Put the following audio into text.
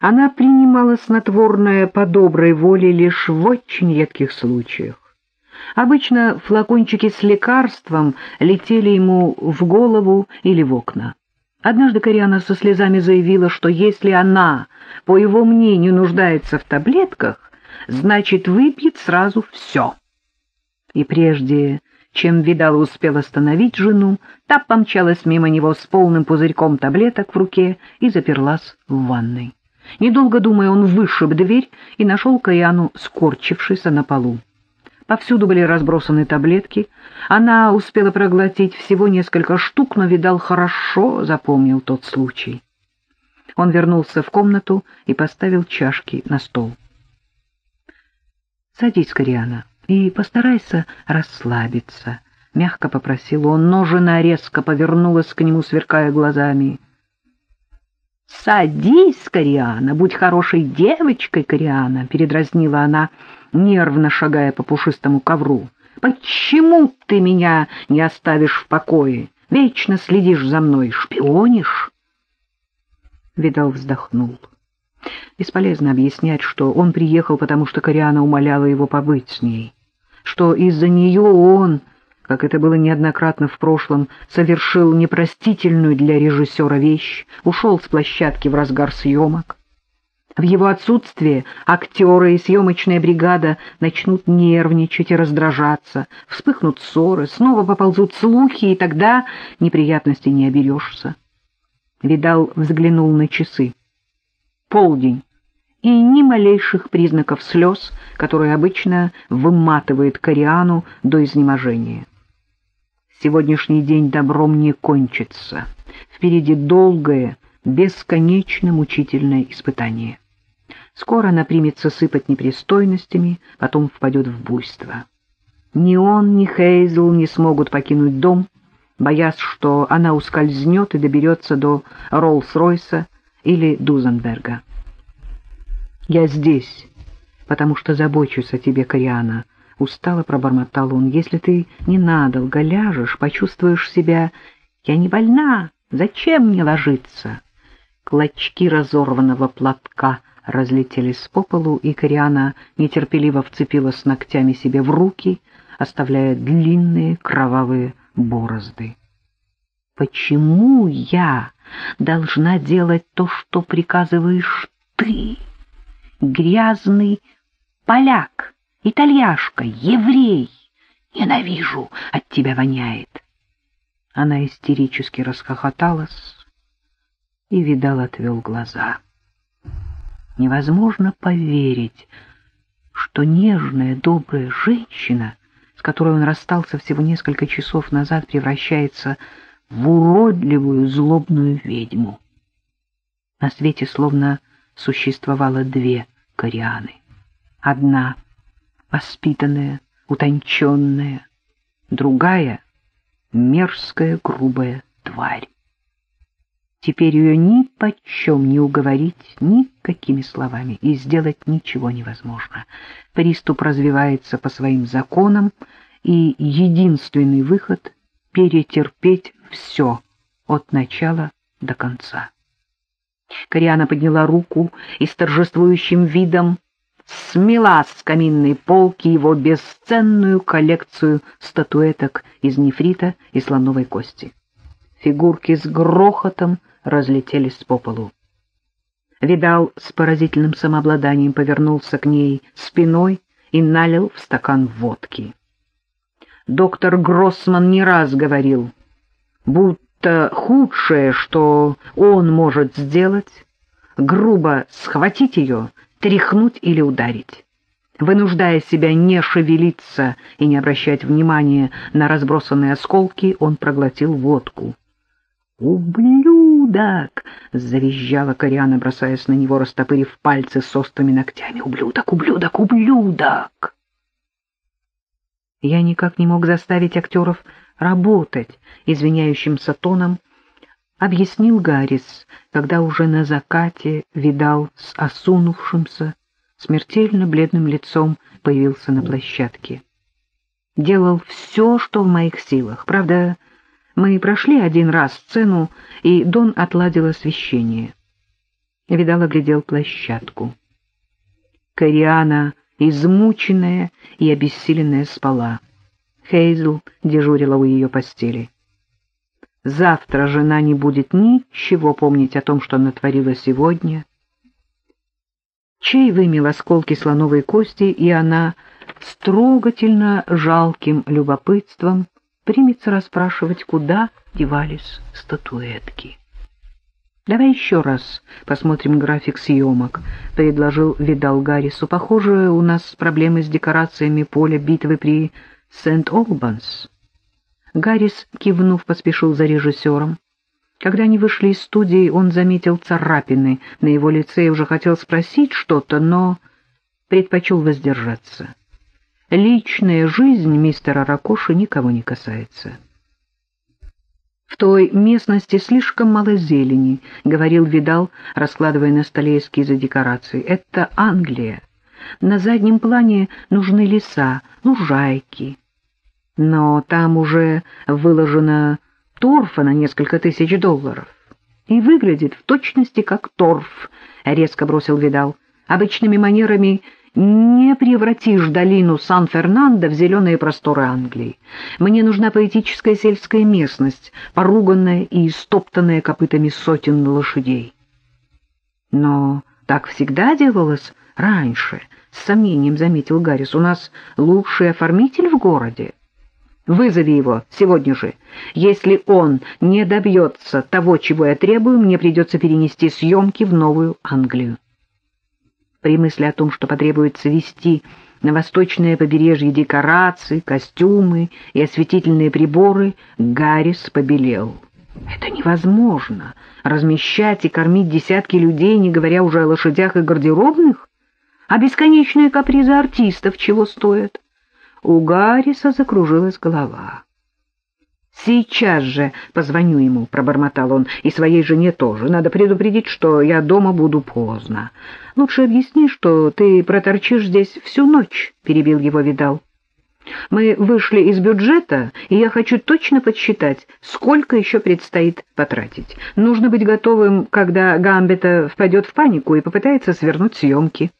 Она принимала снотворное по доброй воле лишь в очень редких случаях. Обычно флакончики с лекарством летели ему в голову или в окна. Однажды Кориана со слезами заявила, что если она, по его мнению, нуждается в таблетках, значит, выпьет сразу все. И прежде чем Видала успел остановить жену, та помчалась мимо него с полным пузырьком таблеток в руке и заперлась в ванной. Недолго думая, он вышиб дверь и нашел Каяну, скорчившейся на полу. Повсюду были разбросаны таблетки. Она успела проглотить всего несколько штук, но, видал, хорошо запомнил тот случай. Он вернулся в комнату и поставил чашки на стол. «Садись, Кориана, и постарайся расслабиться», — мягко попросил он, но жена резко повернулась к нему, сверкая глазами — «Садись, Кориана, будь хорошей девочкой, Кориана», — передразнила она, нервно шагая по пушистому ковру. «Почему ты меня не оставишь в покое? Вечно следишь за мной, шпионишь?» Видал вздохнул. Бесполезно объяснять, что он приехал, потому что Кориана умоляла его побыть с ней, что из-за нее он как это было неоднократно в прошлом, совершил непростительную для режиссера вещь, ушел с площадки в разгар съемок. В его отсутствие актеры и съемочная бригада начнут нервничать и раздражаться, вспыхнут ссоры, снова поползут слухи, и тогда неприятностей не оберешься. Видал взглянул на часы. Полдень. И ни малейших признаков слез, которые обычно выматывает Кориану до изнеможения. Сегодняшний день добром не кончится. Впереди долгое, бесконечно мучительное испытание. Скоро она примется сыпать непристойностями, потом впадет в буйство. Ни он, ни Хейзл не смогут покинуть дом, боясь, что она ускользнет и доберется до Роллс-Ройса или Дузенберга. «Я здесь, потому что забочусь о тебе, Кориана», Устало пробормотал он. Если ты ненадолго ляжешь, почувствуешь себя... Я не больна. Зачем мне ложиться? Клочки разорванного платка разлетелись по полу, и Кориана нетерпеливо вцепилась ногтями себе в руки, оставляя длинные кровавые борозды. Почему я должна делать то, что приказываешь ты, грязный поляк? Итальяшка, еврей. Ненавижу, от тебя воняет. Она истерически расхохоталась, и Видал отвел глаза. Невозможно поверить, что нежная, добрая женщина, с которой он расстался всего несколько часов назад, превращается в уродливую, злобную ведьму. На свете словно существовало две Корианы. Одна — воспитанная, утонченная, другая — мерзкая, грубая тварь. Теперь ее ни почем не уговорить никакими словами, и сделать ничего невозможно. Приступ развивается по своим законам, и единственный выход — перетерпеть все от начала до конца. Кориана подняла руку и с торжествующим видом смела с каминной полки его бесценную коллекцию статуэток из нефрита и слоновой кости. Фигурки с грохотом разлетелись по полу. Видал с поразительным самообладанием повернулся к ней спиной и налил в стакан водки. Доктор Гроссман не раз говорил, будто худшее, что он может сделать, грубо схватить ее тряхнуть или ударить. Вынуждая себя не шевелиться и не обращать внимания на разбросанные осколки, он проглотил водку. «Ублюдок!» — завизжала Кориана, бросаясь на него, растопырив пальцы с острыми ногтями. «Ублюдок! Ублюдок! Ублюдок!» Я никак не мог заставить актеров работать, извиняющимся тоном, объяснил Гаррис, когда уже на закате видал с осунувшимся, смертельно бледным лицом появился на площадке. Делал все, что в моих силах. Правда, мы прошли один раз сцену, и Дон отладил освещение. Видал оглядел площадку. Кориана, измученная и обессиленная, спала. Хейзл дежурила у ее постели. Завтра жена не будет ничего помнить о том, что натворила сегодня. Чей вымел осколки слоновой кости, и она с трогательно жалким любопытством примется расспрашивать, куда девались статуэтки. «Давай еще раз посмотрим график съемок», — предложил Видал Гаррису. «Похоже, у нас проблемы с декорациями поля битвы при Сент-Олбанс». Гаррис, кивнув, поспешил за режиссером. Когда они вышли из студии, он заметил царапины на его лице и уже хотел спросить что-то, но предпочел воздержаться. Личная жизнь мистера Ракоши никого не касается. «В той местности слишком мало зелени», — говорил Видал, раскладывая на столе эскизы декораций. «Это Англия. На заднем плане нужны леса, лужайки. Но там уже выложено торфа на несколько тысяч долларов. И выглядит в точности как торф, — резко бросил Видал. Обычными манерами не превратишь долину Сан-Фернандо в зеленые просторы Англии. Мне нужна поэтическая сельская местность, поруганная и истоптанная копытами сотен лошадей. Но так всегда делалось раньше, — с сомнением заметил Гаррис. У нас лучший оформитель в городе. Вызови его сегодня же. Если он не добьется того, чего я требую, мне придется перенести съемки в Новую Англию. При мысли о том, что потребуется вести на восточное побережье декорации, костюмы и осветительные приборы, Гаррис побелел. Это невозможно — размещать и кормить десятки людей, не говоря уже о лошадях и гардеробных, а бесконечные капризы артистов чего стоят. У Гарриса закружилась голова. «Сейчас же позвоню ему», — пробормотал он, — «и своей жене тоже. Надо предупредить, что я дома буду поздно. Лучше объясни, что ты проторчишь здесь всю ночь», — перебил его Видал. «Мы вышли из бюджета, и я хочу точно подсчитать, сколько еще предстоит потратить. Нужно быть готовым, когда Гамбета впадет в панику и попытается свернуть съемки».